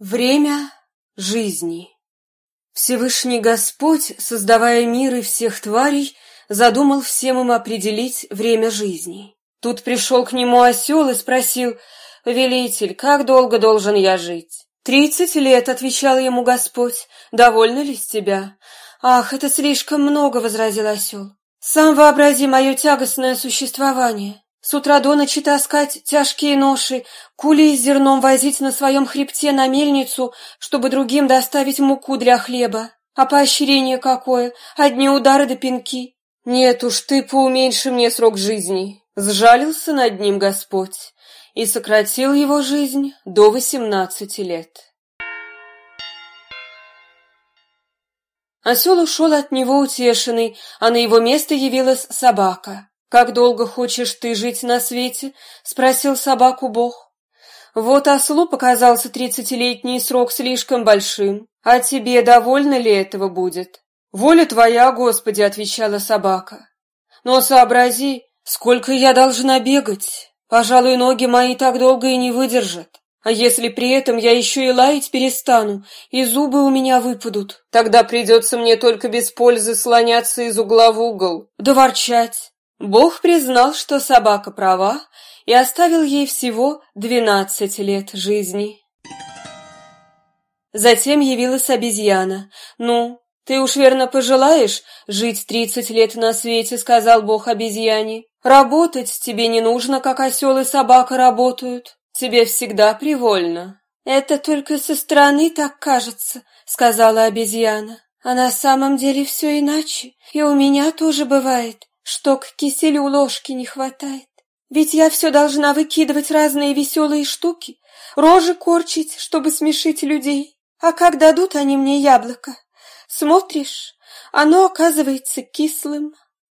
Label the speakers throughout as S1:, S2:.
S1: Время жизни Всевышний Господь, создавая мир и всех тварей, задумал всем им определить время жизни. Тут пришел к нему осел и спросил, «Повелитель, как долго должен я жить?» «Тридцать лет», — отвечал ему Господь, «довольно ли с тебя?» «Ах, это слишком много», — возразил осел. «Сам вообрази мое тягостное существование. С утра до ночи таскать тяжкие ноши, кули с зерном возить на своем хребте на мельницу, чтобы другим доставить муку для хлеба. А поощрение какое? Одни удары да пинки. Нет уж, ты поуменьши мне срок жизни. Сжалился над ним Господь и сократил его жизнь до восемнадцати лет. Осел ушел от него утешенный, а на его место явилась собака. «Как долго хочешь ты жить на свете?» — спросил собаку Бог. «Вот ослу показался тридцатилетний срок слишком большим. А тебе довольно ли этого будет?» «Воля твоя, Господи!» — отвечала собака. «Но сообрази, сколько я должна бегать. Пожалуй, ноги мои так долго и не выдержат. А если при этом я еще и лаять перестану, и зубы у меня выпадут, тогда придется мне только без пользы слоняться из угла в угол, да. Бог признал, что собака права, и оставил ей всего двенадцать лет жизни. Затем явилась обезьяна. «Ну, ты уж верно пожелаешь жить тридцать лет на свете», — сказал Бог обезьяне. «Работать тебе не нужно, как осел и собака работают. Тебе всегда привольно». «Это только со стороны так кажется», — сказала обезьяна. «А на самом деле все иначе, и у меня тоже бывает что к киселю ложки не хватает. Ведь я все должна выкидывать разные веселые штуки, рожи корчить, чтобы смешить людей. А как дадут они мне яблоко, смотришь, оно оказывается кислым.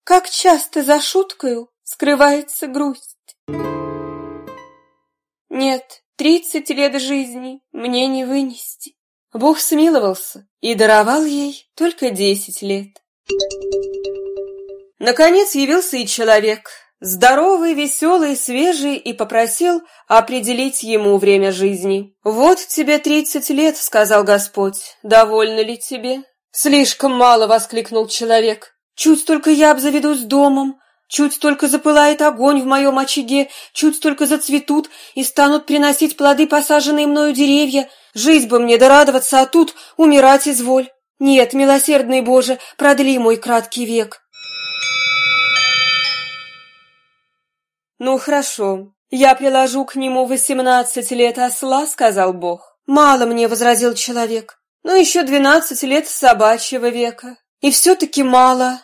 S1: Как часто за шуткою скрывается грусть. Нет, тридцать лет жизни мне не вынести. Бог смиловался и даровал ей только десять лет. Наконец явился и человек, здоровый, веселый, свежий, и попросил определить ему время жизни. «Вот тебе тридцать лет», — сказал Господь, — «довольно ли тебе?» «Слишком мало», — воскликнул человек. «Чуть только я обзаведусь домом, чуть только запылает огонь в моем очаге, чуть только зацветут и станут приносить плоды посаженные мною деревья. Жить бы мне да радоваться, а тут умирать изволь. Нет, милосердный Боже, продли мой краткий век». «Ну, хорошо. Я приложу к нему восемнадцать лет осла», — сказал Бог. «Мало мне», — возразил человек. «Ну, еще двенадцать лет собачьего века. И все-таки мало».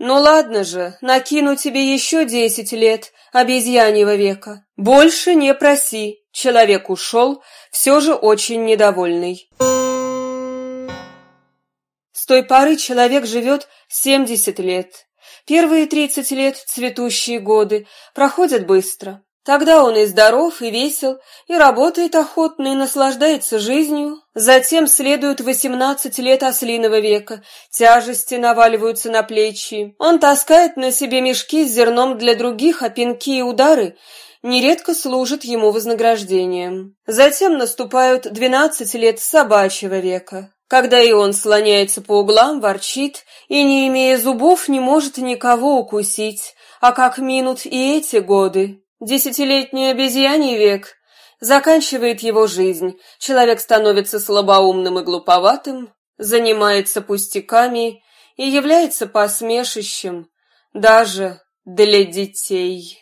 S1: «Ну, ладно же, накину тебе еще десять лет обезьяньего века. Больше не проси». Человек ушел, все же очень недовольный. С той поры человек живет семьдесят лет. Первые тридцать лет, цветущие годы, проходят быстро. Тогда он и здоров, и весел, и работает охотно, и наслаждается жизнью. Затем следует восемнадцать лет ослиного века, тяжести наваливаются на плечи. Он таскает на себе мешки с зерном для других, а пинки и удары нередко служат ему вознаграждением. Затем наступают двенадцать лет собачьего века когда и он слоняется по углам, ворчит и, не имея зубов, не может никого укусить, а как минут и эти годы. Десятилетний обезьяний век заканчивает его жизнь, человек становится слабоумным и глуповатым, занимается пустяками и является посмешищем даже для детей.